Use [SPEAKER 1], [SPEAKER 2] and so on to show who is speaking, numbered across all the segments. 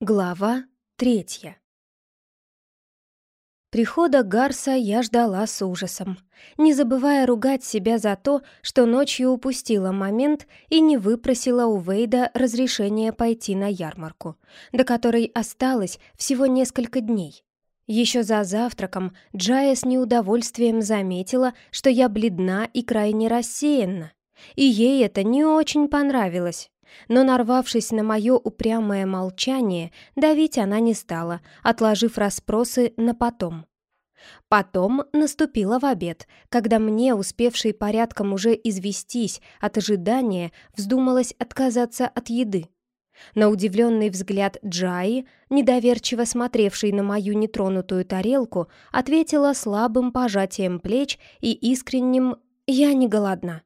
[SPEAKER 1] Глава третья Прихода Гарса я ждала с ужасом, не забывая ругать себя за то, что ночью упустила момент и не выпросила у Вейда разрешение пойти на ярмарку, до которой осталось всего несколько дней. Еще за завтраком Джая с неудовольствием заметила, что я бледна и крайне рассеянна, и ей это не очень понравилось. Но, нарвавшись на мое упрямое молчание, давить она не стала, отложив расспросы на потом. Потом наступила в обед, когда мне, успевшей порядком уже известись от ожидания, вздумалось отказаться от еды. На удивленный взгляд Джаи, недоверчиво смотревшей на мою нетронутую тарелку, ответила слабым пожатием плеч и искренним «я не голодна».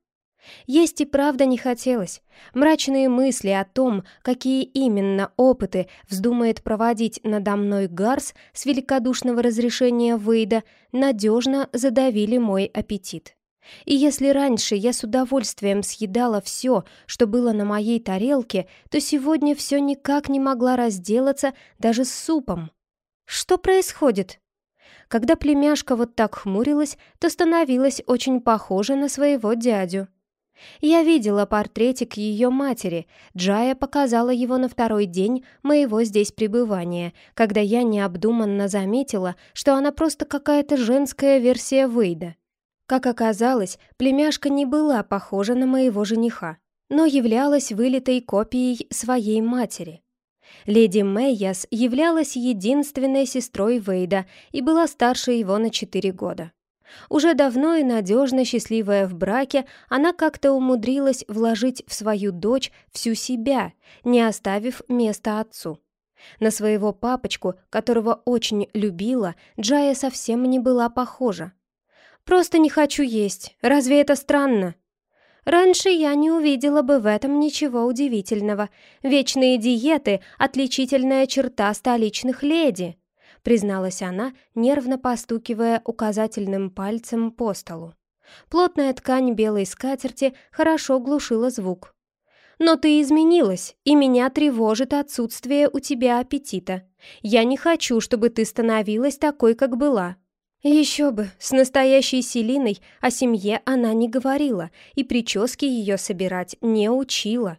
[SPEAKER 1] Есть и правда не хотелось. Мрачные мысли о том, какие именно опыты вздумает проводить надо мной Гарс с великодушного разрешения Вейда, надежно задавили мой аппетит. И если раньше я с удовольствием съедала все, что было на моей тарелке, то сегодня все никак не могла разделаться даже с супом. Что происходит? Когда племяшка вот так хмурилась, то становилась очень похожа на своего дядю. Я видела портретик ее матери. Джая показала его на второй день моего здесь пребывания, когда я необдуманно заметила, что она просто какая-то женская версия Вейда. Как оказалось, племяшка не была похожа на моего жениха, но являлась вылитой копией своей матери. Леди Мэйяс являлась единственной сестрой Вейда и была старше его на четыре года. Уже давно и надежно счастливая в браке, она как-то умудрилась вложить в свою дочь всю себя, не оставив места отцу. На своего папочку, которого очень любила, Джая совсем не была похожа. «Просто не хочу есть. Разве это странно?» Раньше я не увидела бы в этом ничего удивительного. Вечные диеты — отличительная черта столичных леди призналась она, нервно постукивая указательным пальцем по столу. Плотная ткань белой скатерти хорошо глушила звук. «Но ты изменилась, и меня тревожит отсутствие у тебя аппетита. Я не хочу, чтобы ты становилась такой, как была». Еще бы, с настоящей Селиной о семье она не говорила, и прически ее собирать не учила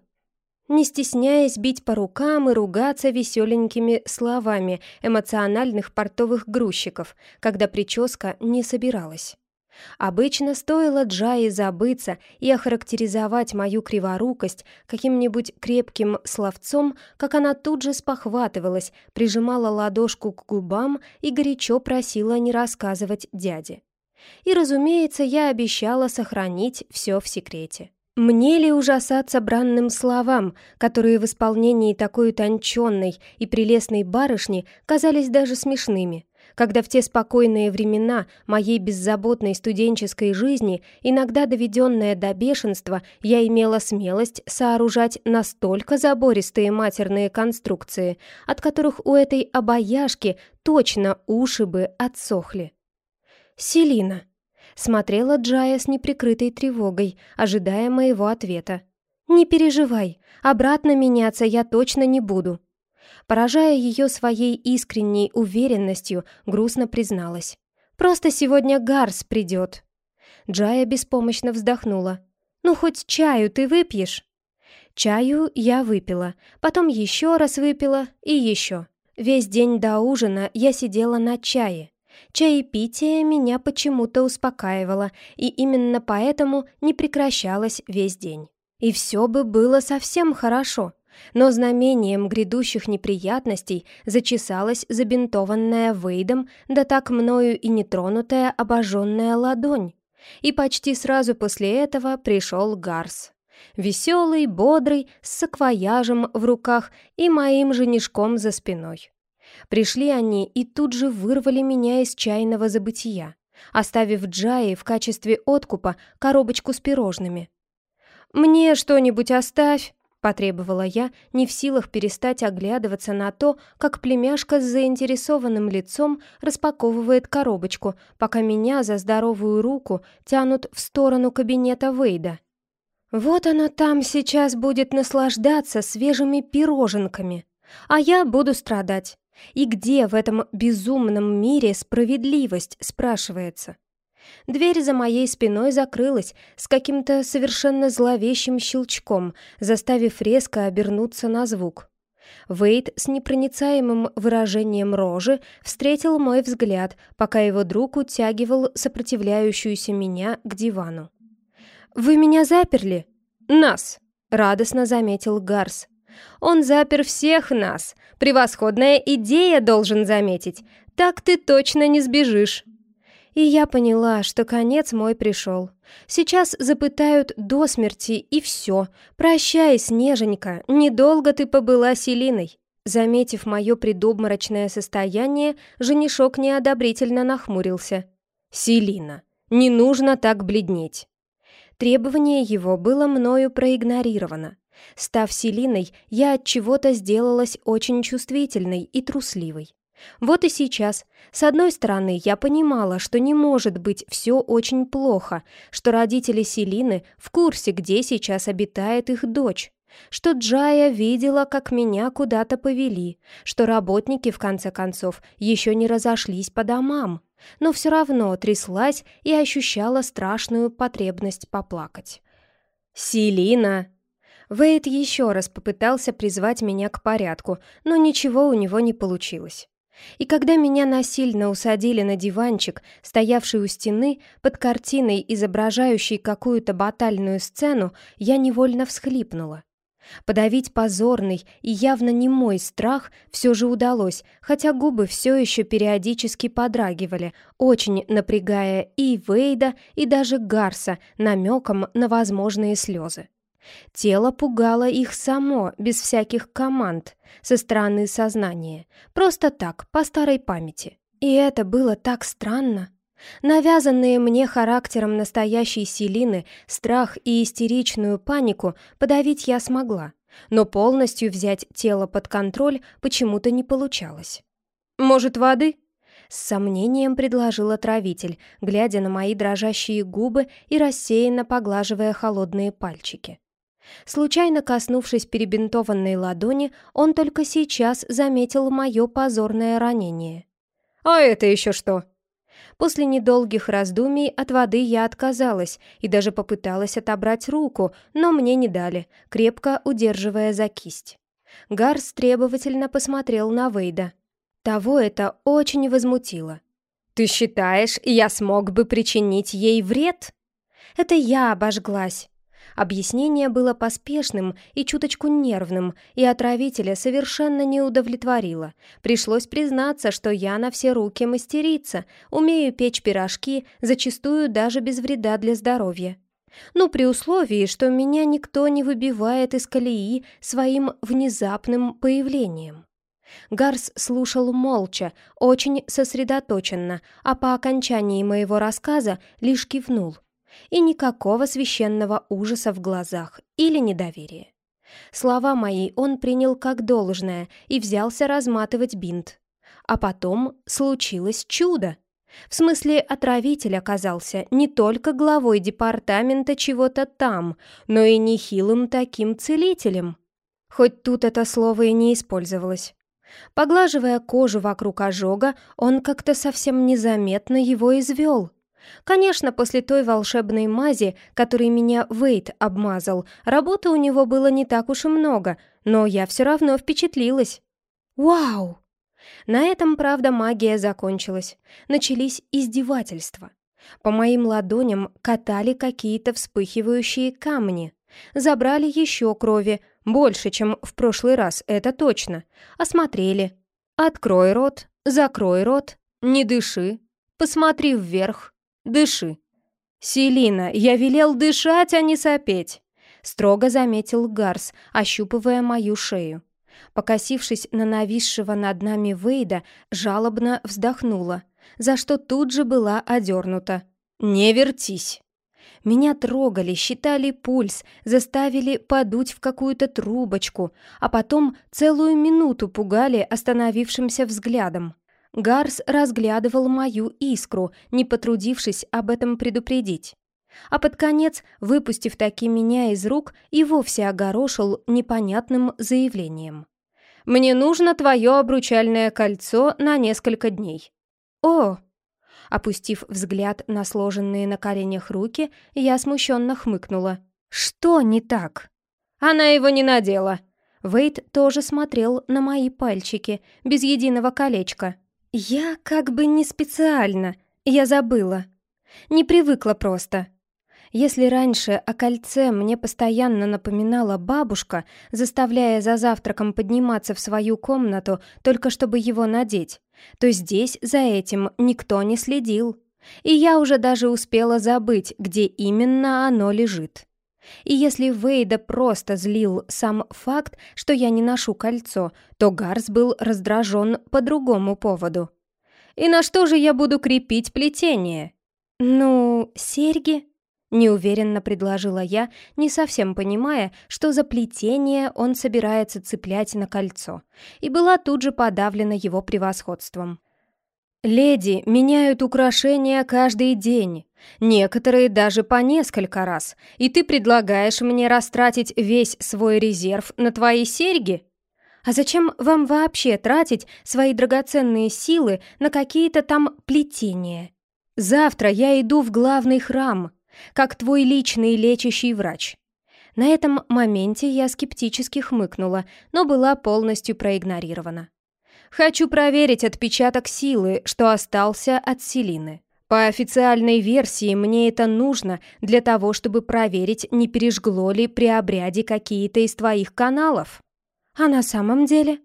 [SPEAKER 1] не стесняясь бить по рукам и ругаться веселенькими словами эмоциональных портовых грузчиков, когда прическа не собиралась. Обычно стоило Джаи забыться и охарактеризовать мою криворукость каким-нибудь крепким словцом, как она тут же спохватывалась, прижимала ладошку к губам и горячо просила не рассказывать дяде. И, разумеется, я обещала сохранить все в секрете. Мне ли ужасаться бранным словам, которые в исполнении такой утонченной и прелестной барышни казались даже смешными, когда в те спокойные времена моей беззаботной студенческой жизни, иногда доведенная до бешенства, я имела смелость сооружать настолько забористые матерные конструкции, от которых у этой обаяшки точно уши бы отсохли. «Селина», Смотрела Джая с неприкрытой тревогой, ожидая моего ответа. «Не переживай, обратно меняться я точно не буду». Поражая ее своей искренней уверенностью, грустно призналась. «Просто сегодня Гарс придет». Джая беспомощно вздохнула. «Ну, хоть чаю ты выпьешь?» Чаю я выпила, потом еще раз выпила и еще. Весь день до ужина я сидела на чае. Чаепитие меня почему-то успокаивало, и именно поэтому не прекращалось весь день. И все бы было совсем хорошо, но знамением грядущих неприятностей зачесалась забинтованная Вейдом, да так мною и нетронутая обожженная ладонь. И почти сразу после этого пришел Гарс. Веселый, бодрый, с саквояжем в руках и моим женишком за спиной. Пришли они и тут же вырвали меня из чайного забытия, оставив Джаи в качестве откупа коробочку с пирожными. «Мне что-нибудь оставь!» — потребовала я, не в силах перестать оглядываться на то, как племяшка с заинтересованным лицом распаковывает коробочку, пока меня за здоровую руку тянут в сторону кабинета Вейда. «Вот оно там сейчас будет наслаждаться свежими пироженками!» А я буду страдать. И где в этом безумном мире справедливость, спрашивается? Дверь за моей спиной закрылась с каким-то совершенно зловещим щелчком, заставив резко обернуться на звук. Вейд с непроницаемым выражением рожи встретил мой взгляд, пока его друг утягивал сопротивляющуюся меня к дивану. «Вы меня заперли?» «Нас!» — радостно заметил Гарс. «Он запер всех нас! Превосходная идея, должен заметить! Так ты точно не сбежишь!» И я поняла, что конец мой пришел. Сейчас запытают до смерти, и все. Прощай, Снеженька, недолго ты побыла Селиной. Заметив мое предобморочное состояние, женишок неодобрительно нахмурился. «Селина, не нужно так бледнеть». Требование его было мною проигнорировано. Став Селиной, я от чего-то сделалась очень чувствительной и трусливой. Вот и сейчас. С одной стороны, я понимала, что не может быть все очень плохо, что родители Селины в курсе, где сейчас обитает их дочь, что Джая видела, как меня куда-то повели, что работники, в конце концов, еще не разошлись по домам, но все равно тряслась и ощущала страшную потребность поплакать. «Селина!» Вейд еще раз попытался призвать меня к порядку, но ничего у него не получилось. И когда меня насильно усадили на диванчик, стоявший у стены, под картиной, изображающей какую-то батальную сцену, я невольно всхлипнула. Подавить позорный и явно не мой страх все же удалось, хотя губы все еще периодически подрагивали, очень напрягая и Вейда, и даже Гарса намеком на возможные слезы. Тело пугало их само, без всяких команд, со стороны сознания, просто так, по старой памяти. И это было так странно. Навязанные мне характером настоящей Селины страх и истеричную панику подавить я смогла, но полностью взять тело под контроль почему-то не получалось. «Может, воды?» С сомнением предложил отравитель, глядя на мои дрожащие губы и рассеянно поглаживая холодные пальчики. Случайно коснувшись перебинтованной ладони, он только сейчас заметил мое позорное ранение. «А это еще что?» После недолгих раздумий от воды я отказалась и даже попыталась отобрать руку, но мне не дали, крепко удерживая за кисть. Гарс требовательно посмотрел на Вейда. Того это очень возмутило. «Ты считаешь, я смог бы причинить ей вред?» «Это я обожглась», Объяснение было поспешным и чуточку нервным, и отравителя совершенно не удовлетворило. Пришлось признаться, что я на все руки мастерица, умею печь пирожки, зачастую даже без вреда для здоровья. Ну, при условии, что меня никто не выбивает из колеи своим внезапным появлением. Гарс слушал молча, очень сосредоточенно, а по окончании моего рассказа лишь кивнул и никакого священного ужаса в глазах или недоверия. Слова мои он принял как должное и взялся разматывать бинт. А потом случилось чудо. В смысле, отравитель оказался не только главой департамента чего-то там, но и нехилым таким целителем. Хоть тут это слово и не использовалось. Поглаживая кожу вокруг ожога, он как-то совсем незаметно его извел — Конечно, после той волшебной мази, которой меня Вейт обмазал, работы у него было не так уж и много, но я все равно впечатлилась. Вау! На этом, правда, магия закончилась. Начались издевательства. По моим ладоням катали какие-то вспыхивающие камни. Забрали еще крови, больше, чем в прошлый раз, это точно. Осмотрели. Открой рот, закрой рот, не дыши, посмотри вверх, Дыши. Селина, я велел дышать, а не сопеть. Строго заметил Гарс, ощупывая мою шею. Покосившись на нависшего над нами Вейда, жалобно вздохнула, за что тут же была одернута. «Не вертись!» Меня трогали, считали пульс, заставили подуть в какую-то трубочку, а потом целую минуту пугали остановившимся взглядом. Гарс разглядывал мою искру, не потрудившись об этом предупредить. А под конец, выпустив таки меня из рук, и вовсе огорошил непонятным заявлением. Мне нужно твое обручальное кольцо на несколько дней». «О!» Опустив взгляд на сложенные на коленях руки, я смущенно хмыкнула. «Что не так?» «Она его не надела». Вейт тоже смотрел на мои пальчики, без единого колечка. «Я как бы не специально. Я забыла. Не привыкла просто». Если раньше о кольце мне постоянно напоминала бабушка, заставляя за завтраком подниматься в свою комнату, только чтобы его надеть, то здесь за этим никто не следил. И я уже даже успела забыть, где именно оно лежит. И если Вейда просто злил сам факт, что я не ношу кольцо, то Гарс был раздражен по другому поводу. «И на что же я буду крепить плетение?» «Ну, серьги?» Неуверенно предложила я, не совсем понимая, что за плетение он собирается цеплять на кольцо, и была тут же подавлена его превосходством. «Леди меняют украшения каждый день, некоторые даже по несколько раз, и ты предлагаешь мне растратить весь свой резерв на твои серьги?» А зачем вам вообще тратить свои драгоценные силы на какие-то там плетения? Завтра я иду в главный храм, как твой личный лечащий врач». На этом моменте я скептически хмыкнула, но была полностью проигнорирована. «Хочу проверить отпечаток силы, что остался от Селины. По официальной версии мне это нужно для того, чтобы проверить, не пережгло ли при обряде какие-то из твоих каналов. А на самом деле...»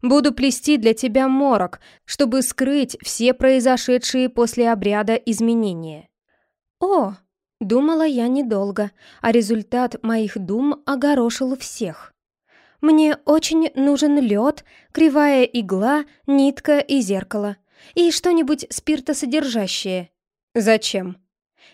[SPEAKER 1] Буду плести для тебя морок, чтобы скрыть все произошедшие после обряда изменения». «О, Думала я недолго, а результат моих дум огорошил всех. Мне очень нужен лед, кривая игла, нитка и зеркало. И что-нибудь спиртосодержащее. Зачем?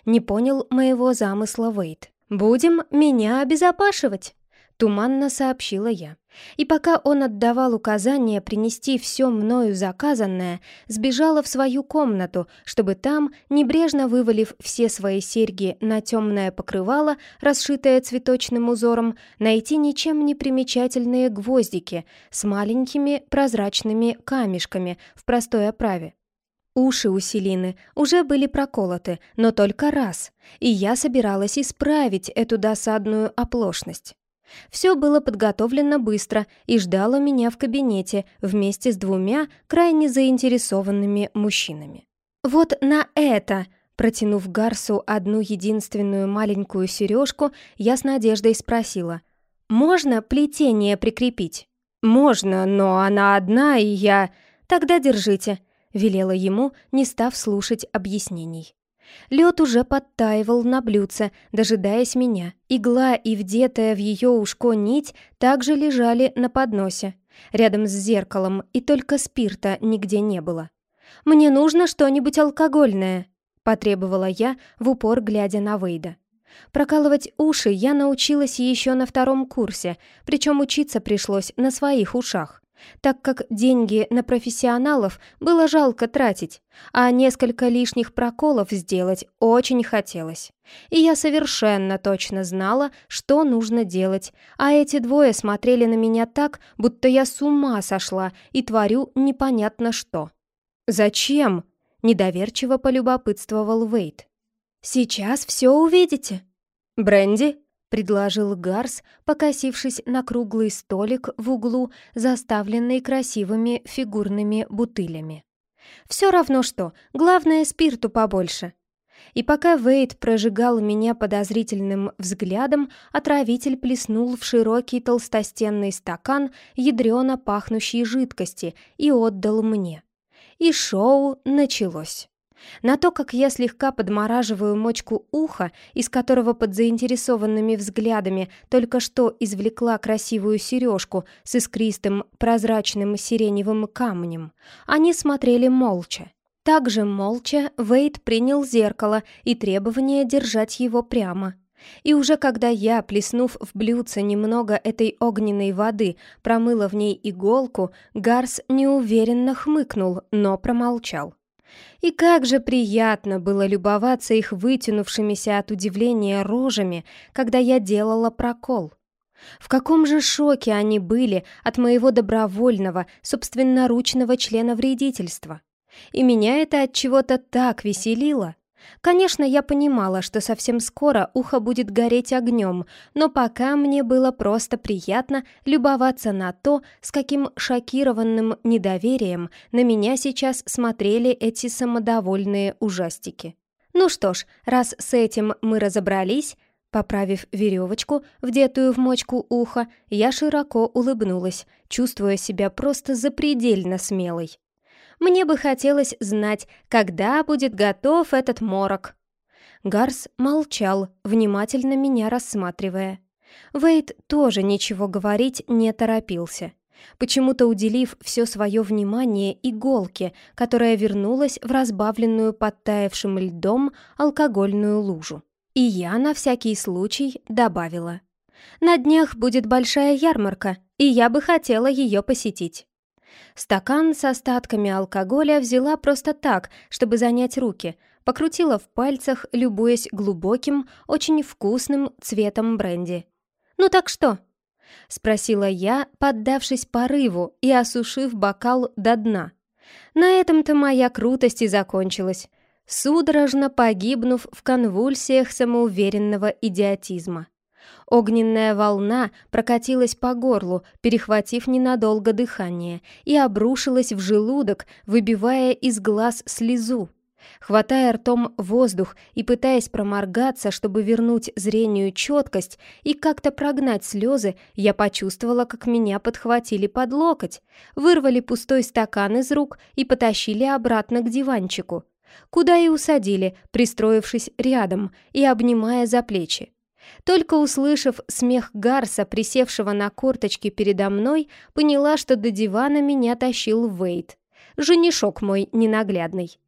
[SPEAKER 1] Не понял моего замысла Вейт. Будем меня обезопашивать. Туманно сообщила я. И пока он отдавал указание принести все мною заказанное, сбежала в свою комнату, чтобы там, небрежно вывалив все свои серьги на темное покрывало, расшитое цветочным узором, найти ничем не примечательные гвоздики с маленькими прозрачными камешками в простой оправе. Уши у Селины уже были проколоты, но только раз, и я собиралась исправить эту досадную оплошность. Все было подготовлено быстро и ждало меня в кабинете вместе с двумя крайне заинтересованными мужчинами. «Вот на это!» Протянув Гарсу одну единственную маленькую сережку, я с надеждой спросила. «Можно плетение прикрепить?» «Можно, но она одна, и я...» «Тогда держите», — велела ему, не став слушать объяснений. Лед уже подтаивал на блюдце, дожидаясь меня. Игла и вдетая в ее ушко нить также лежали на подносе, рядом с зеркалом, и только спирта нигде не было. «Мне нужно что-нибудь алкогольное», — потребовала я, в упор глядя на Вейда. Прокалывать уши я научилась еще на втором курсе, причем учиться пришлось на своих ушах так как деньги на профессионалов было жалко тратить, а несколько лишних проколов сделать очень хотелось. И я совершенно точно знала, что нужно делать, а эти двое смотрели на меня так, будто я с ума сошла и творю непонятно что. «Зачем?» — недоверчиво полюбопытствовал Вейт. «Сейчас все увидите». «Бренди?» — предложил Гарс, покосившись на круглый столик в углу, заставленный красивыми фигурными бутылями. «Все равно что, главное, спирту побольше». И пока Вейд прожигал меня подозрительным взглядом, отравитель плеснул в широкий толстостенный стакан ядрено пахнущей жидкости и отдал мне. И шоу началось. На то, как я слегка подмораживаю мочку уха, из которого под заинтересованными взглядами только что извлекла красивую сережку с искристым прозрачным сиреневым камнем, они смотрели молча. Также молча Вейд принял зеркало и требование держать его прямо. И уже когда я, плеснув в блюдце немного этой огненной воды, промыла в ней иголку, Гарс неуверенно хмыкнул, но промолчал. И как же приятно было любоваться их вытянувшимися от удивления рожами, когда я делала прокол. В каком же шоке они были от моего добровольного, собственноручного члена вредительства? И меня это от чего-то так веселило. Конечно, я понимала, что совсем скоро ухо будет гореть огнем, но пока мне было просто приятно любоваться на то, с каким шокированным недоверием на меня сейчас смотрели эти самодовольные ужастики. Ну что ж, раз с этим мы разобрались, Поправив веревочку, вдетую в мочку уха, я широко улыбнулась, чувствуя себя просто запредельно смелой. Мне бы хотелось знать, когда будет готов этот морок. Гарс молчал, внимательно меня рассматривая. Вейд тоже ничего говорить не торопился, почему-то уделив все свое внимание иголке, которая вернулась в разбавленную подтаявшим льдом алкогольную лужу. И я на всякий случай добавила. «На днях будет большая ярмарка, и я бы хотела ее посетить». Стакан с остатками алкоголя взяла просто так, чтобы занять руки, покрутила в пальцах, любуясь глубоким, очень вкусным цветом бренди. «Ну так что?» — спросила я, поддавшись порыву и осушив бокал до дна. На этом-то моя крутость и закончилась, судорожно погибнув в конвульсиях самоуверенного идиотизма. Огненная волна прокатилась по горлу, перехватив ненадолго дыхание, и обрушилась в желудок, выбивая из глаз слезу. Хватая ртом воздух и пытаясь проморгаться, чтобы вернуть зрению четкость и как-то прогнать слезы, я почувствовала, как меня подхватили под локоть, вырвали пустой стакан из рук и потащили обратно к диванчику, куда и усадили, пристроившись рядом и обнимая за плечи. Только услышав смех Гарса, присевшего на корточки передо мной, поняла, что до дивана меня тащил Вейт. Женишок мой ненаглядный.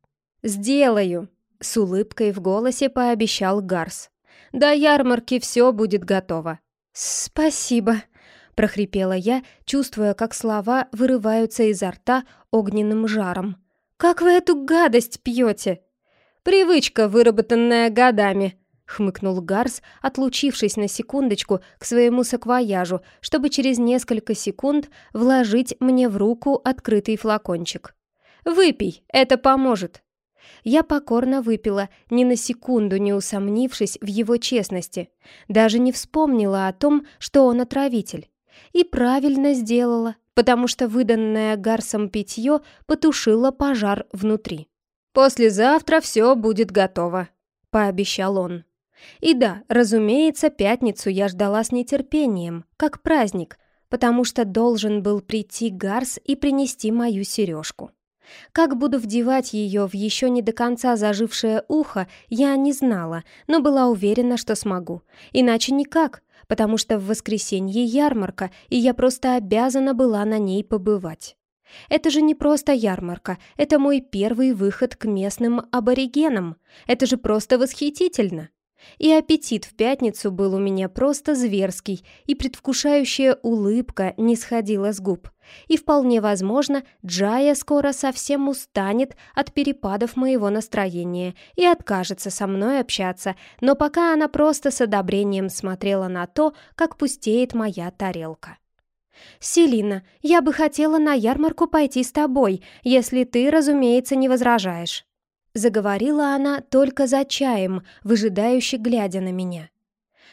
[SPEAKER 1] «Сделаю!» — с улыбкой в голосе пообещал Гарс. «До ярмарки все будет готово». «Спасибо!» — прохрипела я, чувствуя, как слова вырываются изо рта огненным жаром. «Как вы эту гадость пьете?» «Привычка, выработанная годами», хмыкнул Гарс, отлучившись на секундочку к своему саквояжу, чтобы через несколько секунд вложить мне в руку открытый флакончик. «Выпей, это поможет!» Я покорно выпила, ни на секунду не усомнившись в его честности. Даже не вспомнила о том, что он отравитель. И правильно сделала, потому что выданное Гарсом питье потушило пожар внутри. «Послезавтра все будет готово», — пообещал он. И да, разумеется, пятницу я ждала с нетерпением, как праздник, потому что должен был прийти Гарс и принести мою сережку. Как буду вдевать ее в еще не до конца зажившее ухо, я не знала, но была уверена, что смогу. Иначе никак, потому что в воскресенье ярмарка, и я просто обязана была на ней побывать. Это же не просто ярмарка, это мой первый выход к местным аборигенам. Это же просто восхитительно. И аппетит в пятницу был у меня просто зверский, и предвкушающая улыбка не сходила с губ. И вполне возможно, Джая скоро совсем устанет от перепадов моего настроения и откажется со мной общаться, но пока она просто с одобрением смотрела на то, как пустеет моя тарелка. «Селина, я бы хотела на ярмарку пойти с тобой, если ты, разумеется, не возражаешь». Заговорила она только за чаем, выжидающе глядя на меня.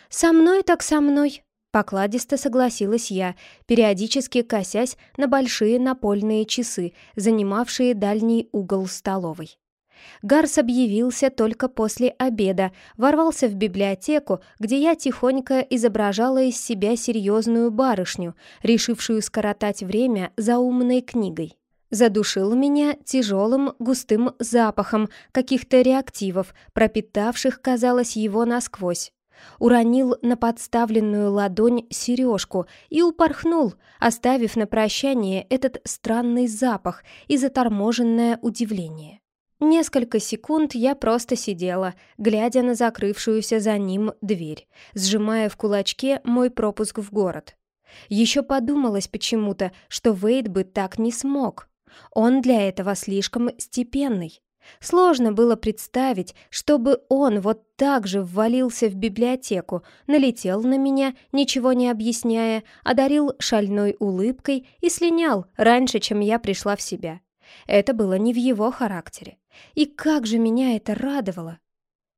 [SPEAKER 1] «Со мной так со мной», — покладисто согласилась я, периодически косясь на большие напольные часы, занимавшие дальний угол столовой. Гарс объявился только после обеда, ворвался в библиотеку, где я тихонько изображала из себя серьезную барышню, решившую скоротать время за умной книгой задушил меня тяжелым густым запахом каких-то реактивов, пропитавших, казалось, его насквозь. Уронил на подставленную ладонь сережку и упорхнул, оставив на прощание этот странный запах и заторможенное удивление. Несколько секунд я просто сидела, глядя на закрывшуюся за ним дверь, сжимая в кулачке мой пропуск в город. Еще подумалось почему-то, что Вейд бы так не смог. Он для этого слишком степенный. Сложно было представить, чтобы он вот так же ввалился в библиотеку, налетел на меня, ничего не объясняя, одарил шальной улыбкой и слинял раньше, чем я пришла в себя. Это было не в его характере. И как же меня это радовало!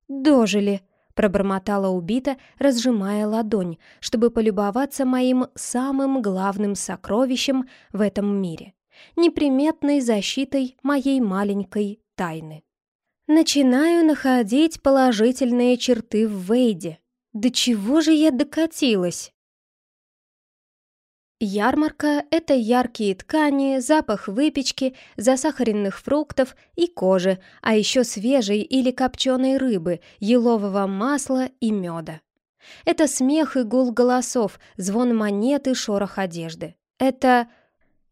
[SPEAKER 1] «Дожили!» — пробормотала убита, разжимая ладонь, чтобы полюбоваться моим самым главным сокровищем в этом мире — неприметной защитой моей маленькой тайны. Начинаю находить положительные черты в Вейде. До чего же я докатилась? Ярмарка — это яркие ткани, запах выпечки, засахаренных фруктов и кожи, а еще свежей или копченой рыбы, елового масла и меда. Это смех и гул голосов, звон монет и шорох одежды. Это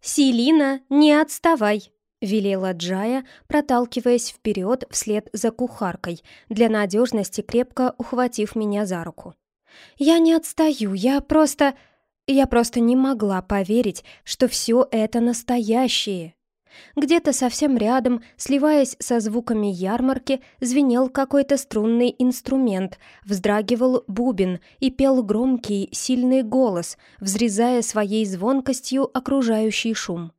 [SPEAKER 1] «Селина, не отставай!» — велела Джая, проталкиваясь вперед вслед за кухаркой, для надежности крепко ухватив меня за руку. «Я не отстаю, я просто...» Я просто не могла поверить, что все это настоящее. Где-то совсем рядом, сливаясь со звуками ярмарки, звенел какой-то струнный инструмент, вздрагивал бубен и пел громкий, сильный голос, взрезая своей звонкостью окружающий шум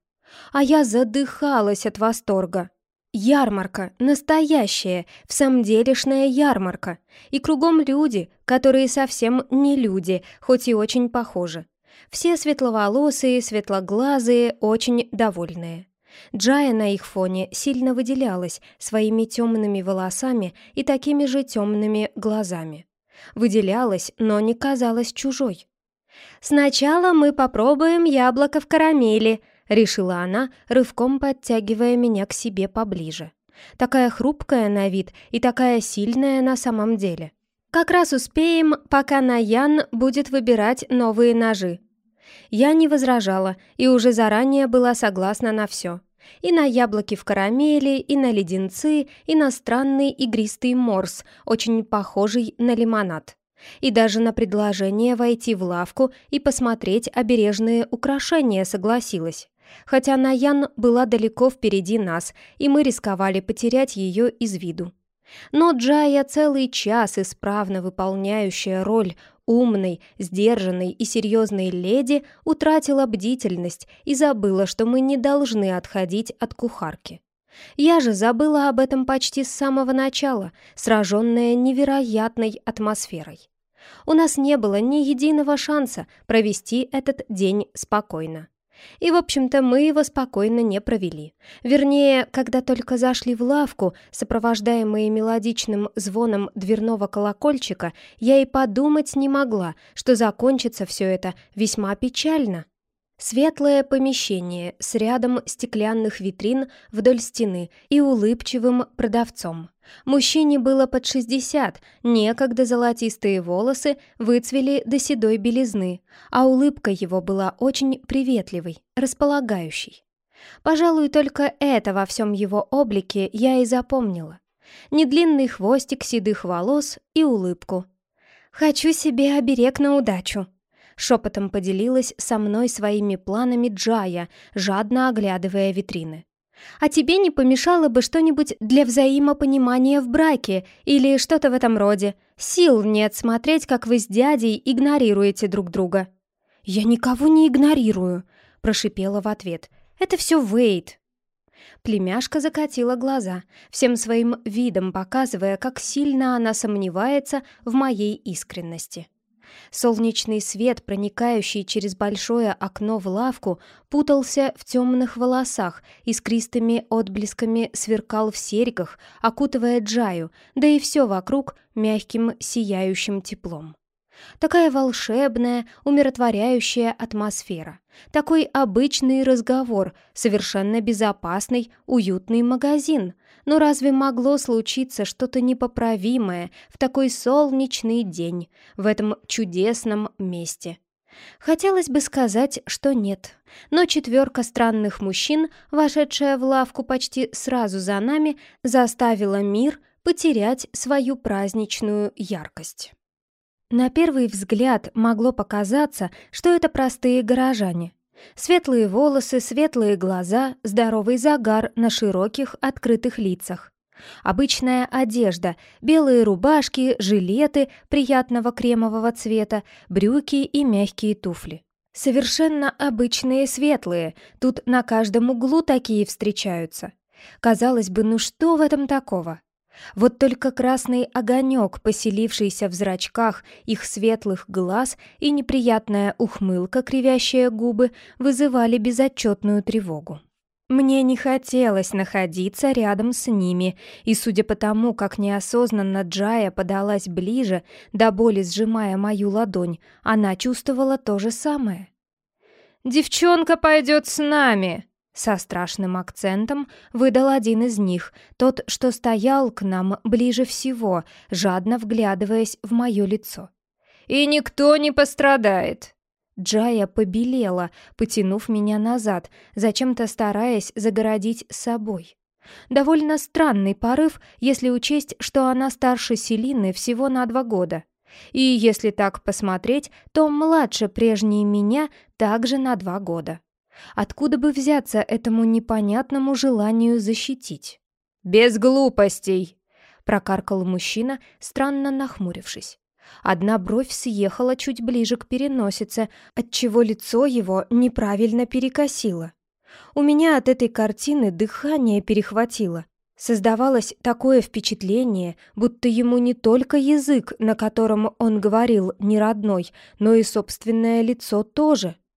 [SPEAKER 1] а я задыхалась от восторга. Ярмарка, настоящая, в самом делешная ярмарка. И кругом люди, которые совсем не люди, хоть и очень похожи. Все светловолосые, светлоглазые, очень довольные. Джая на их фоне сильно выделялась своими темными волосами и такими же темными глазами. Выделялась, но не казалась чужой. «Сначала мы попробуем яблоко в карамели», — решила она, рывком подтягивая меня к себе поближе. Такая хрупкая на вид и такая сильная на самом деле. Как раз успеем, пока Наян будет выбирать новые ножи. Я не возражала и уже заранее была согласна на все. И на яблоки в карамели, и на леденцы, и на странный игристый морс, очень похожий на лимонад. И даже на предложение войти в лавку и посмотреть обережные украшения согласилась хотя Наян была далеко впереди нас, и мы рисковали потерять ее из виду. Но Джая целый час исправно выполняющая роль умной, сдержанной и серьезной леди утратила бдительность и забыла, что мы не должны отходить от кухарки. Я же забыла об этом почти с самого начала, сраженная невероятной атмосферой. У нас не было ни единого шанса провести этот день спокойно. И, в общем-то, мы его спокойно не провели. Вернее, когда только зашли в лавку, сопровождаемые мелодичным звоном дверного колокольчика, я и подумать не могла, что закончится все это весьма печально. Светлое помещение с рядом стеклянных витрин вдоль стены и улыбчивым продавцом. Мужчине было под 60, некогда золотистые волосы выцвели до седой белизны, а улыбка его была очень приветливой, располагающей. Пожалуй, только это во всем его облике я и запомнила. Недлинный хвостик седых волос и улыбку. «Хочу себе оберег на удачу», шепотом поделилась со мной своими планами Джая, жадно оглядывая витрины. «А тебе не помешало бы что-нибудь для взаимопонимания в браке или что-то в этом роде? Сил нет смотреть, как вы с дядей игнорируете друг друга». «Я никого не игнорирую», — прошипела в ответ. «Это все Вейд». Племяшка закатила глаза, всем своим видом показывая, как сильно она сомневается в моей искренности. Солнечный свет, проникающий через большое окно в лавку, путался в темных волосах, искристыми отблесками сверкал в серьгах, окутывая Джаю, да и все вокруг мягким сияющим теплом. Такая волшебная, умиротворяющая атмосфера. Такой обычный разговор, совершенно безопасный, уютный магазин. Но разве могло случиться что-то непоправимое в такой солнечный день, в этом чудесном месте? Хотелось бы сказать, что нет. Но четверка странных мужчин, вошедшая в лавку почти сразу за нами, заставила мир потерять свою праздничную яркость. На первый взгляд могло показаться, что это простые горожане. Светлые волосы, светлые глаза, здоровый загар на широких открытых лицах. Обычная одежда, белые рубашки, жилеты приятного кремового цвета, брюки и мягкие туфли. Совершенно обычные светлые, тут на каждом углу такие встречаются. Казалось бы, ну что в этом такого? Вот только красный огонек, поселившийся в зрачках их светлых глаз и неприятная ухмылка, кривящая губы, вызывали безотчетную тревогу. Мне не хотелось находиться рядом с ними, и судя по тому, как неосознанно Джая подалась ближе, до боли сжимая мою ладонь, она чувствовала то же самое. «Девчонка пойдет с нами!» Со страшным акцентом выдал один из них, тот, что стоял к нам ближе всего, жадно вглядываясь в мое лицо. «И никто не пострадает!» Джая побелела, потянув меня назад, зачем-то стараясь загородить собой. Довольно странный порыв, если учесть, что она старше Селины всего на два года. И если так посмотреть, то младше прежней меня также на два года. Откуда бы взяться этому непонятному желанию защитить? «Без глупостей!» — прокаркал мужчина, странно нахмурившись. Одна бровь съехала чуть ближе к переносице, отчего лицо его неправильно перекосило. У меня от этой картины дыхание перехватило. Создавалось такое впечатление, будто ему не только язык, на котором он говорил, не родной, но и собственное лицо тоже —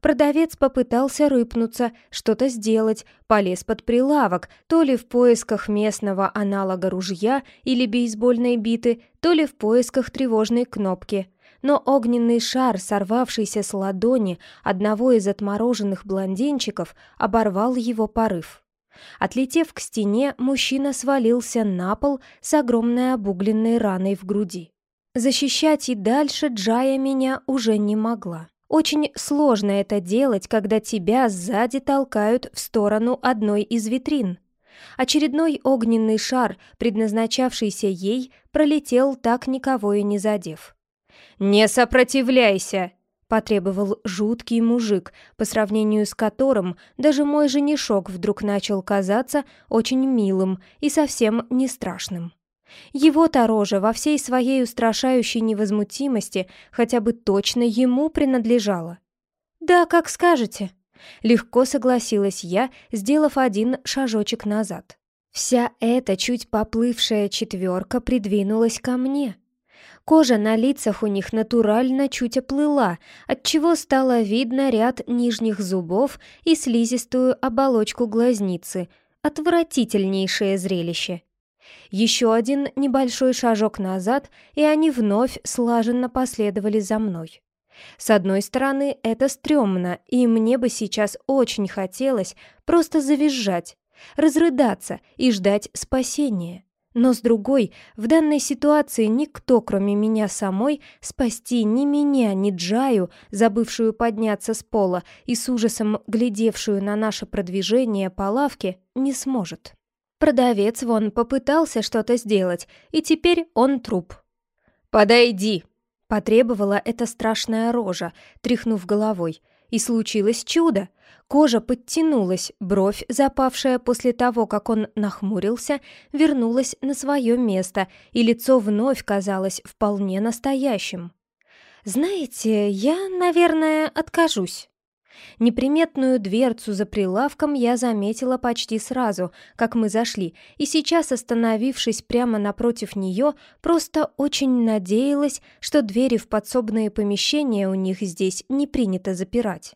[SPEAKER 1] Продавец попытался рыпнуться, что-то сделать, полез под прилавок, то ли в поисках местного аналога ружья или бейсбольной биты, то ли в поисках тревожной кнопки. Но огненный шар, сорвавшийся с ладони одного из отмороженных блондинчиков, оборвал его порыв. Отлетев к стене, мужчина свалился на пол с огромной обугленной раной в груди. Защищать и дальше Джая меня уже не могла. Очень сложно это делать, когда тебя сзади толкают в сторону одной из витрин. Очередной огненный шар, предназначавшийся ей, пролетел так никого и не задев. «Не сопротивляйся!» — потребовал жуткий мужик, по сравнению с которым даже мой женишок вдруг начал казаться очень милым и совсем не страшным. Его-то рожа во всей своей устрашающей невозмутимости хотя бы точно ему принадлежала. «Да, как скажете», — легко согласилась я, сделав один шажочек назад. Вся эта чуть поплывшая четверка придвинулась ко мне. Кожа на лицах у них натурально чуть оплыла, отчего стало видно ряд нижних зубов и слизистую оболочку глазницы. Отвратительнейшее зрелище. Еще один небольшой шажок назад, и они вновь слаженно последовали за мной. С одной стороны, это стрёмно, и мне бы сейчас очень хотелось просто завизжать, разрыдаться и ждать спасения. Но с другой, в данной ситуации никто, кроме меня самой, спасти ни меня, ни Джаю, забывшую подняться с пола и с ужасом глядевшую на наше продвижение по лавке, не сможет. Продавец вон попытался что-то сделать, и теперь он труп. «Подойди!» — потребовала эта страшная рожа, тряхнув головой. И случилось чудо. Кожа подтянулась, бровь, запавшая после того, как он нахмурился, вернулась на свое место, и лицо вновь казалось вполне настоящим. «Знаете, я, наверное, откажусь». Неприметную дверцу за прилавком я заметила почти сразу, как мы зашли, и сейчас, остановившись прямо напротив нее, просто очень надеялась, что двери в подсобные помещения у них здесь не принято запирать.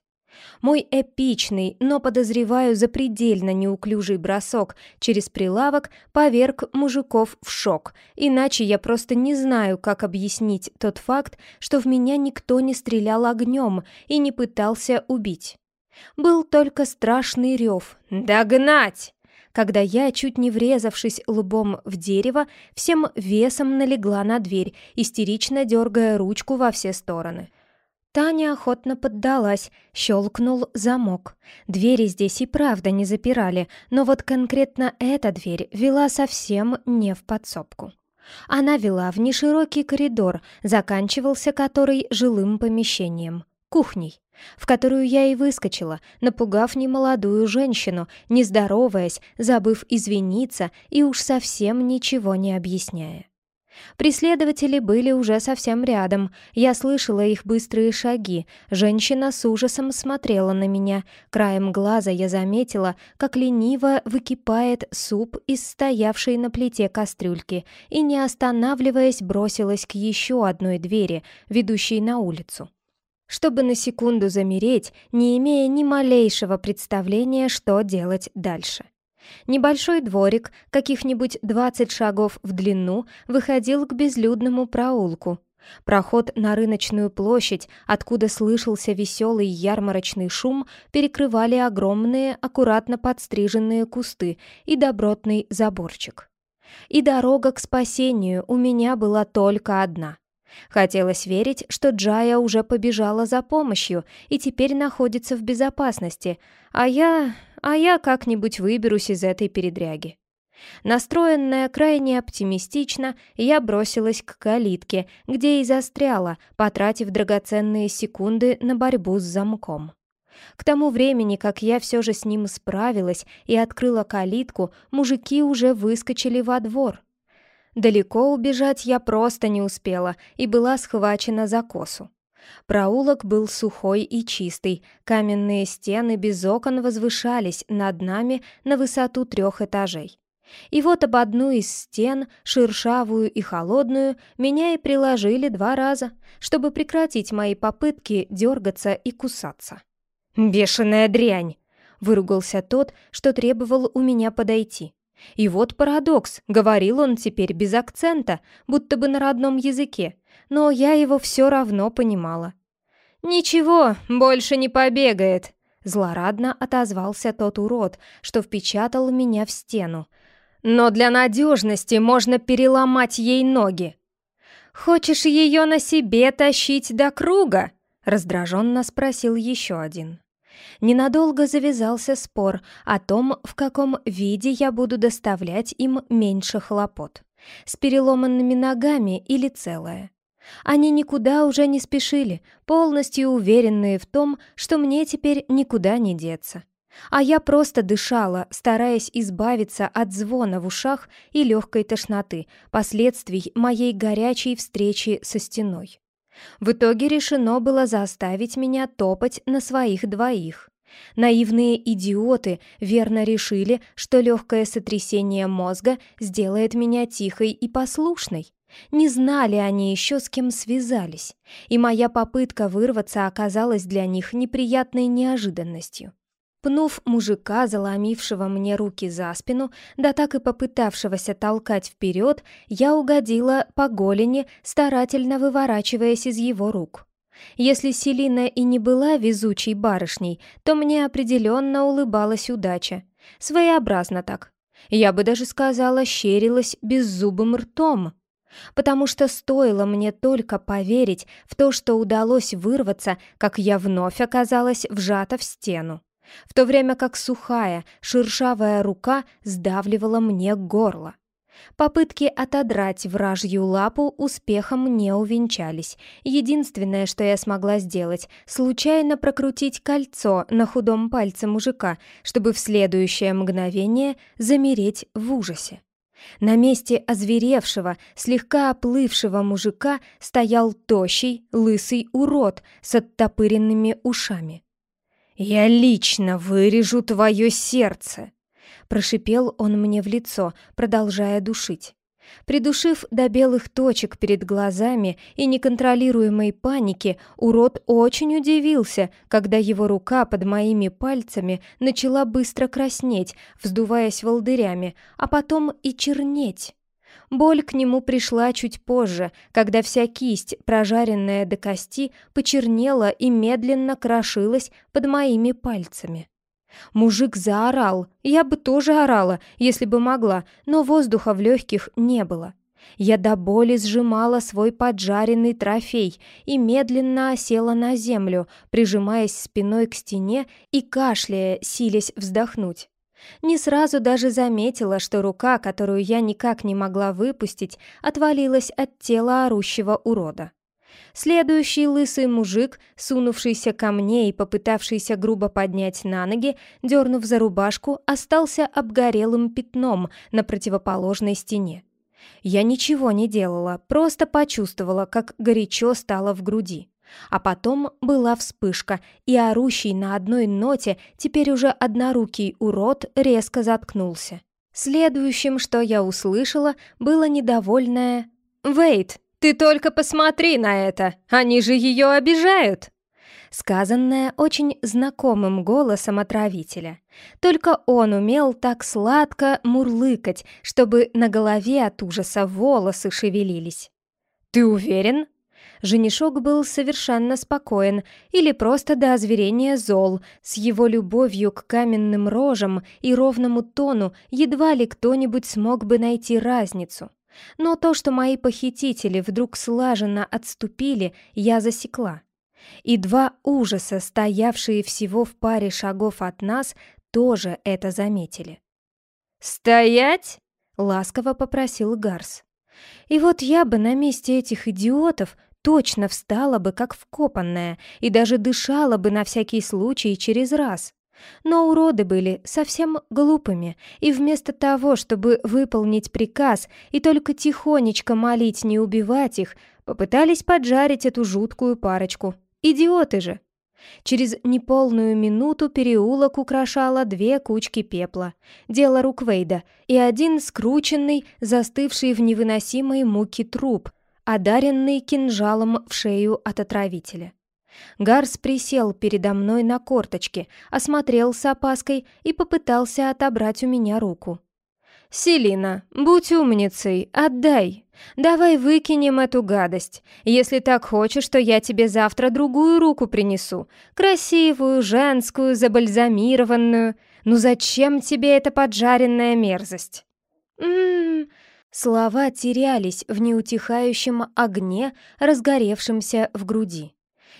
[SPEAKER 1] Мой эпичный, но, подозреваю, запредельно неуклюжий бросок через прилавок поверг мужиков в шок, иначе я просто не знаю, как объяснить тот факт, что в меня никто не стрелял огнем и не пытался убить. Был только страшный рев «Догнать!» когда я, чуть не врезавшись лбом в дерево, всем весом налегла на дверь, истерично дергая ручку во все стороны. Таня охотно поддалась, щелкнул замок. Двери здесь и правда не запирали, но вот конкретно эта дверь вела совсем не в подсобку. Она вела в неширокий коридор, заканчивался который жилым помещением. кухней, в которую я и выскочила, напугав немолодую женщину, не здороваясь, забыв извиниться и уж совсем ничего не объясняя. Преследователи были уже совсем рядом. Я слышала их быстрые шаги. Женщина с ужасом смотрела на меня. Краем глаза я заметила, как лениво выкипает суп из стоявшей на плите кастрюльки и, не останавливаясь, бросилась к еще одной двери, ведущей на улицу. Чтобы на секунду замереть, не имея ни малейшего представления, что делать дальше. Небольшой дворик, каких-нибудь 20 шагов в длину, выходил к безлюдному проулку. Проход на рыночную площадь, откуда слышался веселый ярмарочный шум, перекрывали огромные, аккуратно подстриженные кусты и добротный заборчик. И дорога к спасению у меня была только одна. Хотелось верить, что Джая уже побежала за помощью и теперь находится в безопасности, а я а я как-нибудь выберусь из этой передряги. Настроенная крайне оптимистично, я бросилась к калитке, где и застряла, потратив драгоценные секунды на борьбу с замком. К тому времени, как я все же с ним справилась и открыла калитку, мужики уже выскочили во двор. Далеко убежать я просто не успела и была схвачена за косу. Проулок был сухой и чистый, каменные стены без окон возвышались над нами на высоту трех этажей. И вот об одну из стен, шершавую и холодную, меня и приложили два раза, чтобы прекратить мои попытки дергаться и кусаться. «Бешеная дрянь!» — выругался тот, что требовал у меня подойти. И вот парадокс, говорил он теперь без акцента, будто бы на родном языке, но я его все равно понимала. «Ничего, больше не побегает», — злорадно отозвался тот урод, что впечатал меня в стену. «Но для надежности можно переломать ей ноги». «Хочешь ее на себе тащить до круга?» — раздраженно спросил еще один. Ненадолго завязался спор о том, в каком виде я буду доставлять им меньше хлопот. С переломанными ногами или целая. Они никуда уже не спешили, полностью уверенные в том, что мне теперь никуда не деться. А я просто дышала, стараясь избавиться от звона в ушах и легкой тошноты, последствий моей горячей встречи со стеной. В итоге решено было заставить меня топать на своих двоих. Наивные идиоты верно решили, что легкое сотрясение мозга сделает меня тихой и послушной. Не знали они еще, с кем связались, и моя попытка вырваться оказалась для них неприятной неожиданностью. Пнув мужика, заломившего мне руки за спину, да так и попытавшегося толкать вперед, я угодила по голени, старательно выворачиваясь из его рук. Если Селина и не была везучей барышней, то мне определенно улыбалась удача. Своеобразно так. Я бы даже сказала, щерилась беззубым ртом потому что стоило мне только поверить в то, что удалось вырваться, как я вновь оказалась вжата в стену, в то время как сухая, шершавая рука сдавливала мне горло. Попытки отодрать вражью лапу успехом не увенчались. Единственное, что я смогла сделать, случайно прокрутить кольцо на худом пальце мужика, чтобы в следующее мгновение замереть в ужасе. На месте озверевшего, слегка оплывшего мужика стоял тощий, лысый урод с оттопыренными ушами. «Я лично вырежу твое сердце!» Прошипел он мне в лицо, продолжая душить. Придушив до белых точек перед глазами и неконтролируемой паники, урод очень удивился, когда его рука под моими пальцами начала быстро краснеть, вздуваясь волдырями, а потом и чернеть. Боль к нему пришла чуть позже, когда вся кисть, прожаренная до кости, почернела и медленно крошилась под моими пальцами. Мужик заорал. Я бы тоже орала, если бы могла, но воздуха в легких не было. Я до боли сжимала свой поджаренный трофей и медленно осела на землю, прижимаясь спиной к стене и кашляя, силясь вздохнуть. Не сразу даже заметила, что рука, которую я никак не могла выпустить, отвалилась от тела орущего урода. Следующий лысый мужик, сунувшийся ко мне и попытавшийся грубо поднять на ноги, дернув за рубашку, остался обгорелым пятном на противоположной стене. Я ничего не делала, просто почувствовала, как горячо стало в груди. А потом была вспышка, и орущий на одной ноте, теперь уже однорукий урод резко заткнулся. Следующим, что я услышала, было недовольное «Вейт, ты только посмотри на это! Они же ее обижают!» Сказанное очень знакомым голосом отравителя. Только он умел так сладко мурлыкать, чтобы на голове от ужаса волосы шевелились. «Ты уверен?» Женишок был совершенно спокоен или просто до озверения зол, с его любовью к каменным рожам и ровному тону едва ли кто-нибудь смог бы найти разницу. Но то, что мои похитители вдруг слаженно отступили, я засекла. И два ужаса, стоявшие всего в паре шагов от нас, тоже это заметили. «Стоять!» — ласково попросил Гарс. И вот я бы на месте этих идиотов точно встала бы как вкопанная и даже дышала бы на всякий случай через раз. Но уроды были совсем глупыми, и вместо того, чтобы выполнить приказ и только тихонечко молить не убивать их, попытались поджарить эту жуткую парочку. Идиоты же! Через неполную минуту переулок украшало две кучки пепла, дело рук Вейда, и один скрученный, застывший в невыносимой муке труп, одаренный кинжалом в шею от отравителя. Гарс присел передо мной на корточки, осмотрел с опаской и попытался отобрать у меня руку. «Селина, будь умницей, отдай. Давай выкинем эту гадость. Если так хочешь, то я тебе завтра другую руку принесу. Красивую, женскую, забальзамированную. Ну зачем тебе эта поджаренная мерзость?» «Ммм...» Слова терялись в неутихающем огне, разгоревшемся в груди.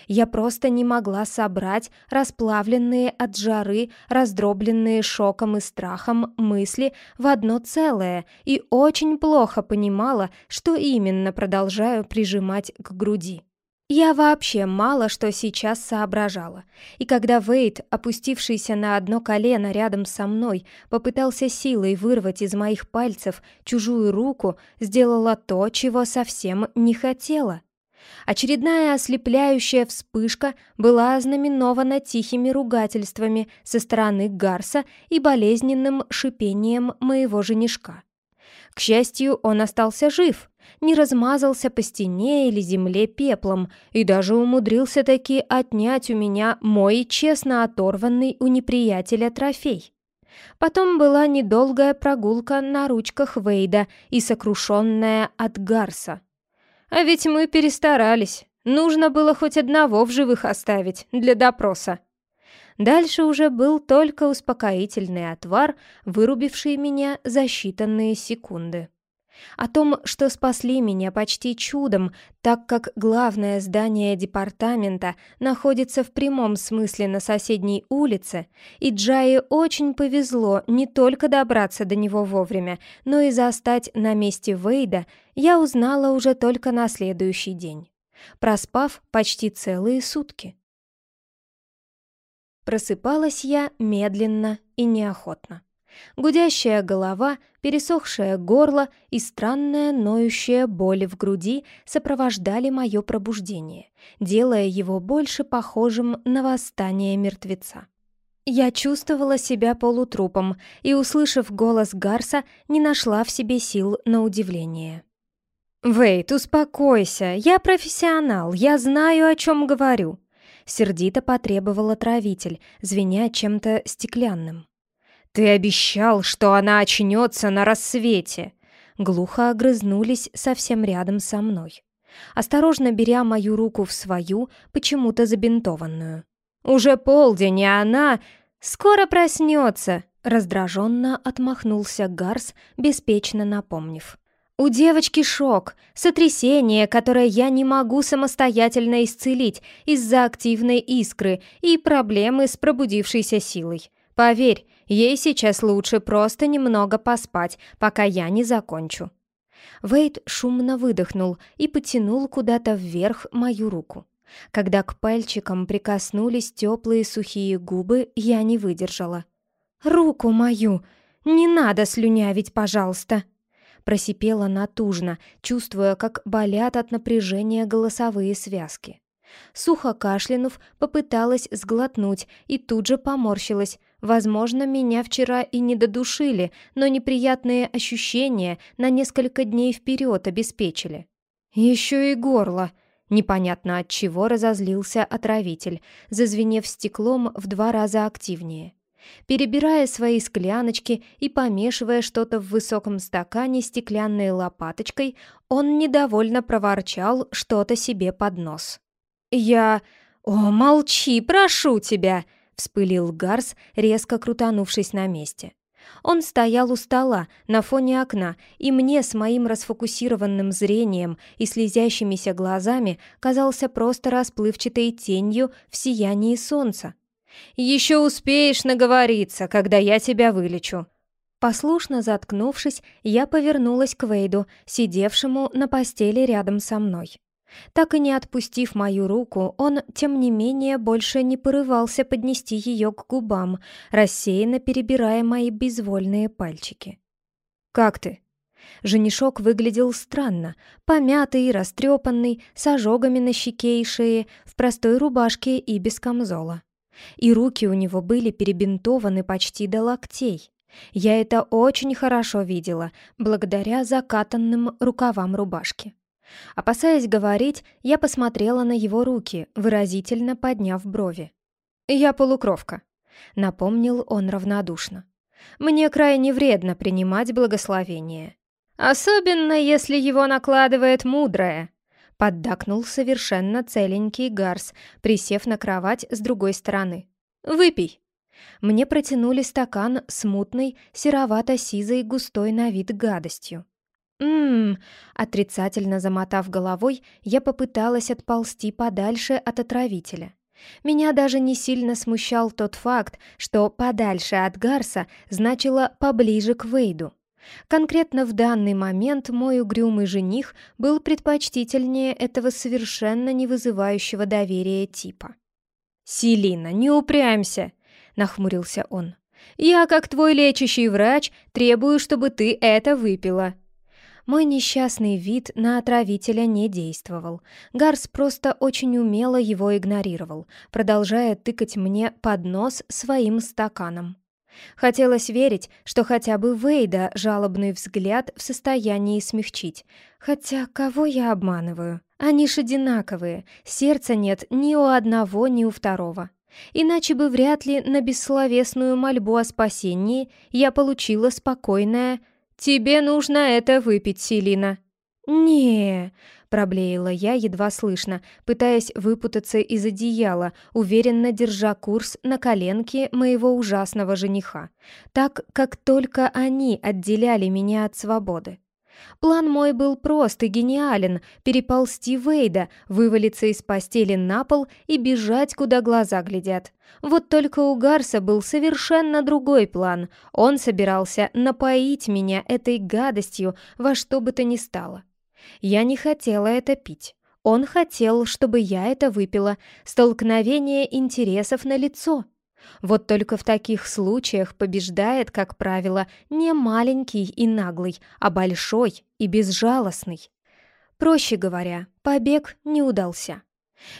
[SPEAKER 1] Я просто не могла собрать расплавленные от жары, раздробленные шоком и страхом мысли в одно целое и очень плохо понимала, что именно продолжаю прижимать к груди. Я вообще мало что сейчас соображала, и когда Вейд, опустившийся на одно колено рядом со мной, попытался силой вырвать из моих пальцев чужую руку, сделала то, чего совсем не хотела. Очередная ослепляющая вспышка была ознаменована тихими ругательствами со стороны Гарса и болезненным шипением моего женишка. К счастью, он остался жив, не размазался по стене или земле пеплом и даже умудрился таки отнять у меня мой честно оторванный у неприятеля трофей. Потом была недолгая прогулка на ручках Вейда и сокрушенная от Гарса. А ведь мы перестарались. Нужно было хоть одного в живых оставить для допроса. Дальше уже был только успокоительный отвар, вырубивший меня за считанные секунды. О том, что спасли меня почти чудом, так как главное здание департамента находится в прямом смысле на соседней улице, и Джае очень повезло не только добраться до него вовремя, но и застать на месте Вейда, я узнала уже только на следующий день, проспав почти целые сутки. Просыпалась я медленно и неохотно. Гудящая голова, пересохшее горло и странная ноющая боль в груди сопровождали мое пробуждение, делая его больше похожим на восстание мертвеца. Я чувствовала себя полутрупом и, услышав голос Гарса, не нашла в себе сил на удивление. «Вейт, успокойся, я профессионал, я знаю, о чем говорю», — сердито потребовал отравитель, звеня чем-то стеклянным. «Ты обещал, что она очнется на рассвете!» Глухо огрызнулись совсем рядом со мной, осторожно беря мою руку в свою, почему-то забинтованную. «Уже полдень, и она скоро проснется!» Раздраженно отмахнулся Гарс, беспечно напомнив. «У девочки шок, сотрясение, которое я не могу самостоятельно исцелить из-за активной искры и проблемы с пробудившейся силой. Поверь, ей сейчас лучше просто немного поспать, пока я не закончу. Вейд шумно выдохнул и потянул куда-то вверх мою руку. Когда к пальчикам прикоснулись теплые сухие губы, я не выдержала. «Руку мою! Не надо слюнявить, пожалуйста!» Просипела натужно, чувствуя, как болят от напряжения голосовые связки. Сухо кашлянув, попыталась сглотнуть и тут же поморщилась. Возможно, меня вчера и не додушили, но неприятные ощущения на несколько дней вперед обеспечили. Еще и горло. Непонятно от чего разозлился отравитель, зазвенев стеклом в два раза активнее. Перебирая свои скляночки и помешивая что-то в высоком стакане стеклянной лопаточкой, он недовольно проворчал что-то себе под нос. «Я... О, молчи, прошу тебя!» — вспылил Гарс, резко крутанувшись на месте. Он стоял у стола, на фоне окна, и мне с моим расфокусированным зрением и слезящимися глазами казался просто расплывчатой тенью в сиянии солнца. «Еще успеешь наговориться, когда я тебя вылечу!» Послушно заткнувшись, я повернулась к Вейду, сидевшему на постели рядом со мной. Так и не отпустив мою руку, он, тем не менее, больше не порывался поднести ее к губам, рассеянно перебирая мои безвольные пальчики. «Как ты?» Женишок выглядел странно, помятый, растрепанный, с ожогами на щеке и шее, в простой рубашке и без камзола. И руки у него были перебинтованы почти до локтей. Я это очень хорошо видела, благодаря закатанным рукавам рубашки. Опасаясь говорить, я посмотрела на его руки, выразительно подняв брови. «Я полукровка», — напомнил он равнодушно. «Мне крайне вредно принимать благословение. Особенно, если его накладывает мудрое», — поддакнул совершенно целенький Гарс, присев на кровать с другой стороны. «Выпей». Мне протянули стакан с мутной, серовато-сизой густой на вид гадостью. «Ммм...» Отрицательно замотав головой, я попыталась отползти подальше от отравителя. Меня даже не сильно смущал тот факт, что «подальше от Гарса» значило «поближе к Вейду». Конкретно в данный момент мой угрюмый жених был предпочтительнее этого совершенно не вызывающего доверия типа. «Селина, не упрямься!» — нахмурился он. «Я, как твой лечащий врач, требую, чтобы ты это выпила». Мой несчастный вид на отравителя не действовал. Гарс просто очень умело его игнорировал, продолжая тыкать мне под нос своим стаканом. Хотелось верить, что хотя бы Вейда жалобный взгляд в состоянии смягчить. Хотя кого я обманываю? Они ж одинаковые, сердца нет ни у одного, ни у второго. Иначе бы вряд ли на бессловесную мольбу о спасении я получила спокойное «Тебе нужно это выпить, Селина». «Не», — проблеяла я едва слышно, пытаясь выпутаться из одеяла, уверенно держа курс на коленке моего ужасного жениха, так как только они отделяли меня от свободы. План мой был прост и гениален — переползти Вейда, вывалиться из постели на пол и бежать, куда глаза глядят. Вот только у Гарса был совершенно другой план. Он собирался напоить меня этой гадостью во что бы то ни стало. Я не хотела это пить. Он хотел, чтобы я это выпила. Столкновение интересов на лицо. Вот только в таких случаях побеждает, как правило, не маленький и наглый, а большой и безжалостный. Проще говоря, побег не удался.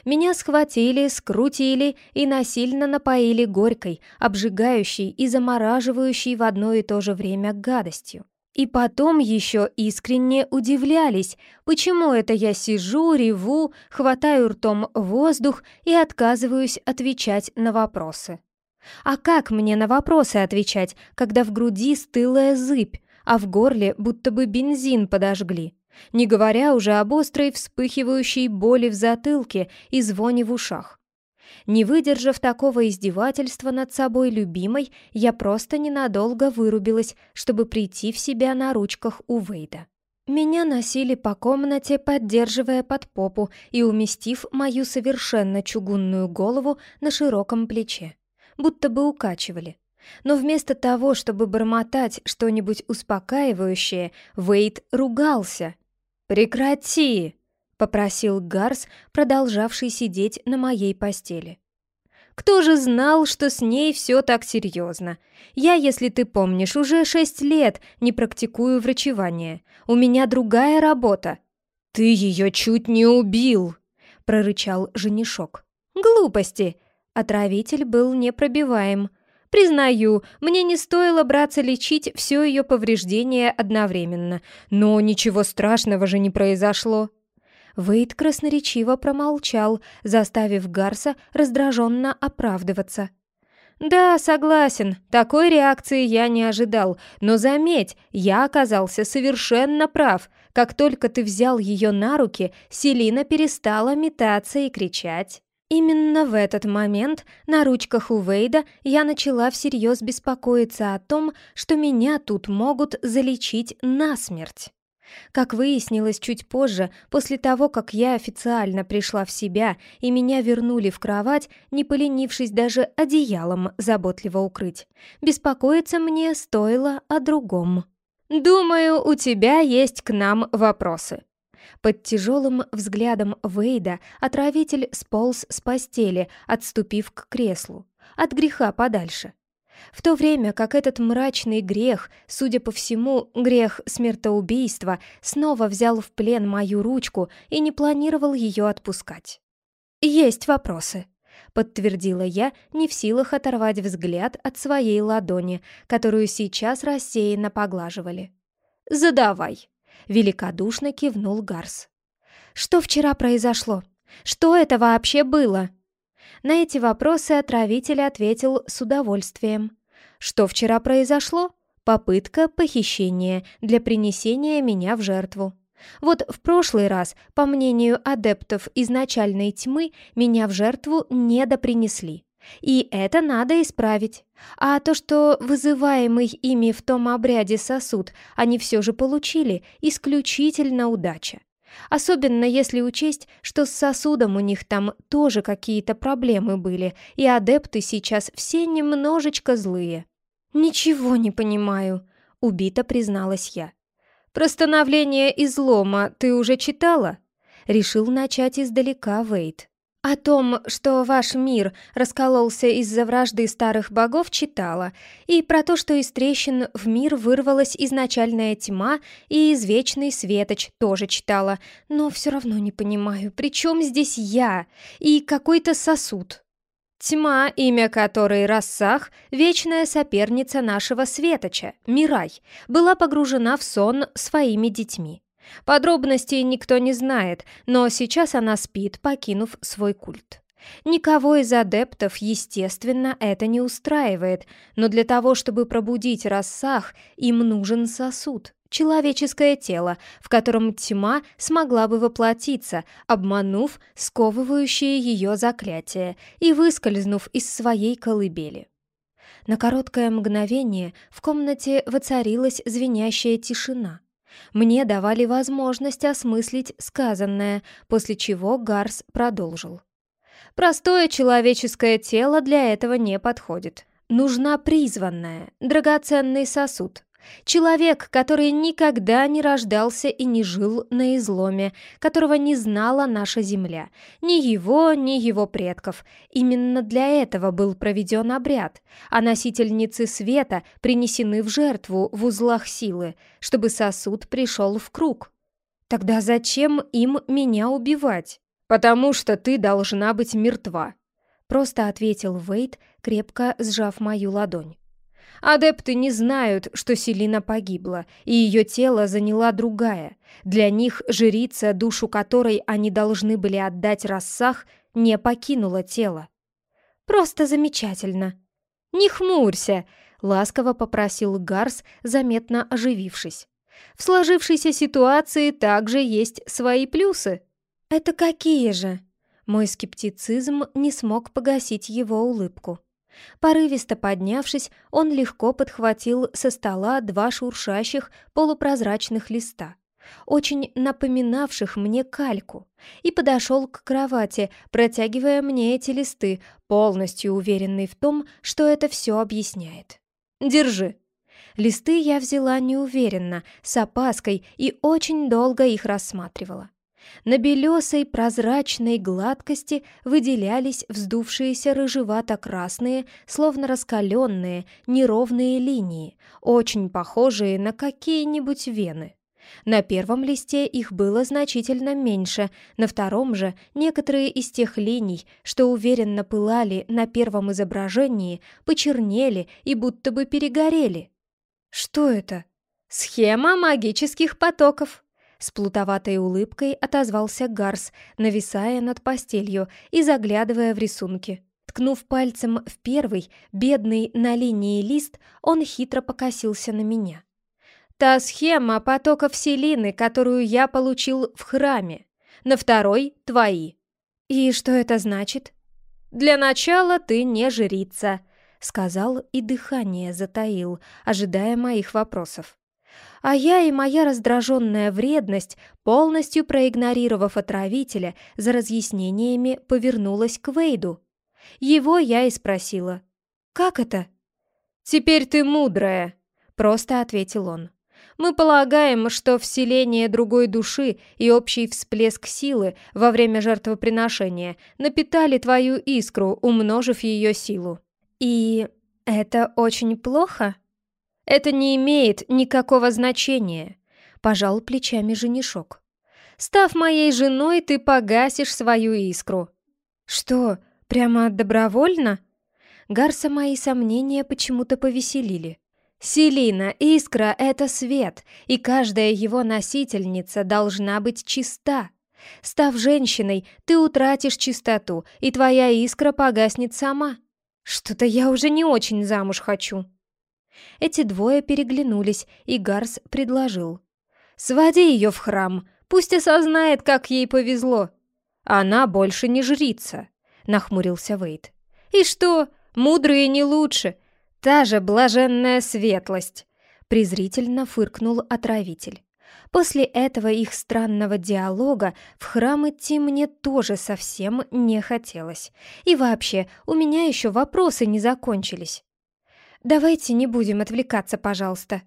[SPEAKER 1] Меня схватили, скрутили и насильно напоили горькой, обжигающей и замораживающей в одно и то же время гадостью. И потом еще искренне удивлялись, почему это я сижу, реву, хватаю ртом воздух и отказываюсь отвечать на вопросы. А как мне на вопросы отвечать, когда в груди стылая зыбь, а в горле будто бы бензин подожгли? Не говоря уже об острой вспыхивающей боли в затылке и звоне в ушах. Не выдержав такого издевательства над собой любимой, я просто ненадолго вырубилась, чтобы прийти в себя на ручках у Вейда. Меня носили по комнате, поддерживая под попу и уместив мою совершенно чугунную голову на широком плече будто бы укачивали. Но вместо того, чтобы бормотать что-нибудь успокаивающее, Вейд ругался. «Прекрати!» — попросил Гарс, продолжавший сидеть на моей постели. Кто же знал, что с ней все так серьезно? Я, если ты помнишь, уже шесть лет не практикую врачевание. У меня другая работа. Ты ее чуть не убил, прорычал женишок. Глупости. Отравитель был непробиваем. Признаю, мне не стоило браться лечить все ее повреждения одновременно, но ничего страшного же не произошло. Вейд красноречиво промолчал, заставив Гарса раздраженно оправдываться. «Да, согласен, такой реакции я не ожидал, но заметь, я оказался совершенно прав. Как только ты взял ее на руки, Селина перестала метаться и кричать». Именно в этот момент на ручках у Вейда я начала всерьез беспокоиться о том, что меня тут могут залечить насмерть. Как выяснилось чуть позже, после того, как я официально пришла в себя и меня вернули в кровать, не поленившись даже одеялом заботливо укрыть, беспокоиться мне стоило о другом. «Думаю, у тебя есть к нам вопросы». Под тяжелым взглядом Вейда отравитель сполз с постели, отступив к креслу. От греха подальше. В то время как этот мрачный грех, судя по всему, грех смертоубийства, снова взял в плен мою ручку и не планировал ее отпускать. «Есть вопросы», — подтвердила я, не в силах оторвать взгляд от своей ладони, которую сейчас рассеянно поглаживали. «Задавай», — великодушно кивнул Гарс. «Что вчера произошло? Что это вообще было?» На эти вопросы отравитель ответил с удовольствием. Что вчера произошло? Попытка похищения для принесения меня в жертву. Вот в прошлый раз, по мнению адептов изначальной тьмы, меня в жертву не допринесли. И это надо исправить. А то, что вызываемый ими в том обряде сосуд они все же получили, исключительно удача. Особенно если учесть, что с сосудом у них там тоже какие-то проблемы были, и адепты сейчас все немножечко злые. «Ничего не понимаю», — убито призналась я. «Про становление излома ты уже читала?» Решил начать издалека Вейт. О том, что ваш мир раскололся из-за вражды старых богов, читала, и про то, что из трещин в мир вырвалась изначальная тьма, и извечный светоч тоже читала, но все равно не понимаю, при чем здесь я и какой-то сосуд? Тьма, имя которой Рассах, вечная соперница нашего светоча, Мирай, была погружена в сон своими детьми. Подробностей никто не знает, но сейчас она спит, покинув свой культ. Никого из адептов, естественно, это не устраивает, но для того, чтобы пробудить рассах, им нужен сосуд, человеческое тело, в котором тьма смогла бы воплотиться, обманув сковывающее ее заклятие и выскользнув из своей колыбели. На короткое мгновение в комнате воцарилась звенящая тишина — мне давали возможность осмыслить сказанное, после чего Гарс продолжил. «Простое человеческое тело для этого не подходит. Нужна призванная, драгоценный сосуд, Человек, который никогда не рождался и не жил на изломе, которого не знала наша земля, ни его, ни его предков. Именно для этого был проведен обряд, а носительницы света принесены в жертву в узлах силы, чтобы сосуд пришел в круг. Тогда зачем им меня убивать? «Потому что ты должна быть мертва», — просто ответил Вейт, крепко сжав мою ладонь. Адепты не знают, что Селина погибла, и ее тело заняла другая. Для них жрица, душу которой они должны были отдать рассах, не покинула тело. «Просто замечательно!» «Не хмурься!» — ласково попросил Гарс, заметно оживившись. «В сложившейся ситуации также есть свои плюсы». «Это какие же?» Мой скептицизм не смог погасить его улыбку. Порывисто поднявшись, он легко подхватил со стола два шуршащих полупрозрачных листа. очень напоминавших мне кальку, и подошел к кровати, протягивая мне эти листы, полностью уверенный в том, что это все объясняет. «Держи». Листы я взяла неуверенно, с опаской и очень долго их рассматривала. На белесой прозрачной гладкости выделялись вздувшиеся рыжевато-красные, словно раскаленные, неровные линии, очень похожие на какие-нибудь вены. На первом листе их было значительно меньше, на втором же некоторые из тех линий, что уверенно пылали на первом изображении, почернели и будто бы перегорели. «Что это?» «Схема магических потоков», с плутоватой улыбкой отозвался Гарс, нависая над постелью и заглядывая в рисунки. Ткнув пальцем в первый, бедный на линии лист, он хитро покосился на меня. «Та схема потоков селины, которую я получил в храме. На второй — твои». «И что это значит?» «Для начала ты не жрица», — сказал и дыхание затаил, ожидая моих вопросов а я и моя раздраженная вредность, полностью проигнорировав отравителя, за разъяснениями повернулась к Вейду. Его я и спросила. «Как это?» «Теперь ты мудрая», — просто ответил он. «Мы полагаем, что вселение другой души и общий всплеск силы во время жертвоприношения напитали твою искру, умножив ее силу». «И это очень плохо?» «Это не имеет никакого значения», — пожал плечами женишок. «Став моей женой, ты погасишь свою искру». «Что, прямо добровольно?» Гарса мои сомнения почему-то повеселили. «Селина, искра — это свет, и каждая его носительница должна быть чиста. Став женщиной, ты утратишь чистоту, и твоя искра погаснет сама. Что-то я уже не очень замуж хочу». Эти двое переглянулись, и Гарс предложил. «Своди ее в храм, пусть осознает, как ей повезло». «Она больше не жрица», — нахмурился Вейд. «И что, мудрые не лучше? Та же блаженная светлость», — презрительно фыркнул отравитель. После этого их странного диалога в храм идти мне тоже совсем не хотелось. И вообще, у меня еще вопросы не закончились. Давайте не будем отвлекаться, пожалуйста».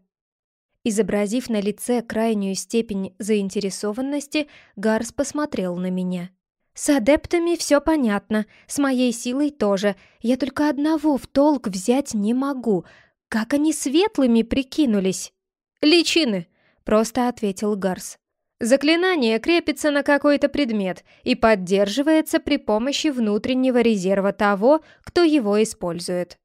[SPEAKER 1] Изобразив на лице крайнюю степень заинтересованности, Гарс посмотрел на меня. «С адептами все понятно, с моей силой тоже. Я только одного в толк взять не могу. Как они светлыми прикинулись?» «Личины», — просто ответил Гарс. «Заклинание крепится на какой-то предмет и поддерживается при помощи внутреннего резерва того, кто его использует.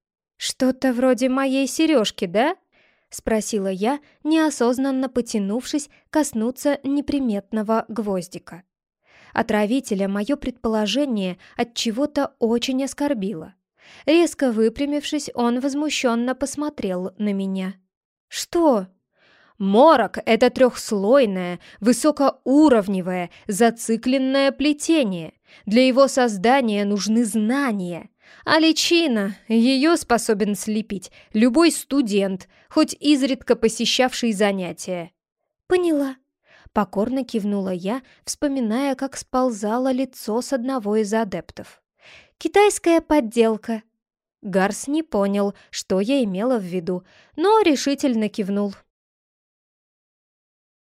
[SPEAKER 1] «Что-то вроде моей сережки, да?» — спросила я, неосознанно потянувшись коснуться неприметного гвоздика. Отравителя мое предположение от чего-то очень оскорбило. Резко выпрямившись, он возмущенно посмотрел на меня. «Что?» «Морок — это трехслойное, высокоуровневое, зацикленное плетение. Для его создания нужны знания. А личина, ее способен слепить любой студент, хоть изредка посещавший занятия. Поняла. Покорно кивнула я, вспоминая, как сползало лицо с одного из адептов. «Китайская подделка». Гарс не понял, что я имела в виду, но решительно кивнул.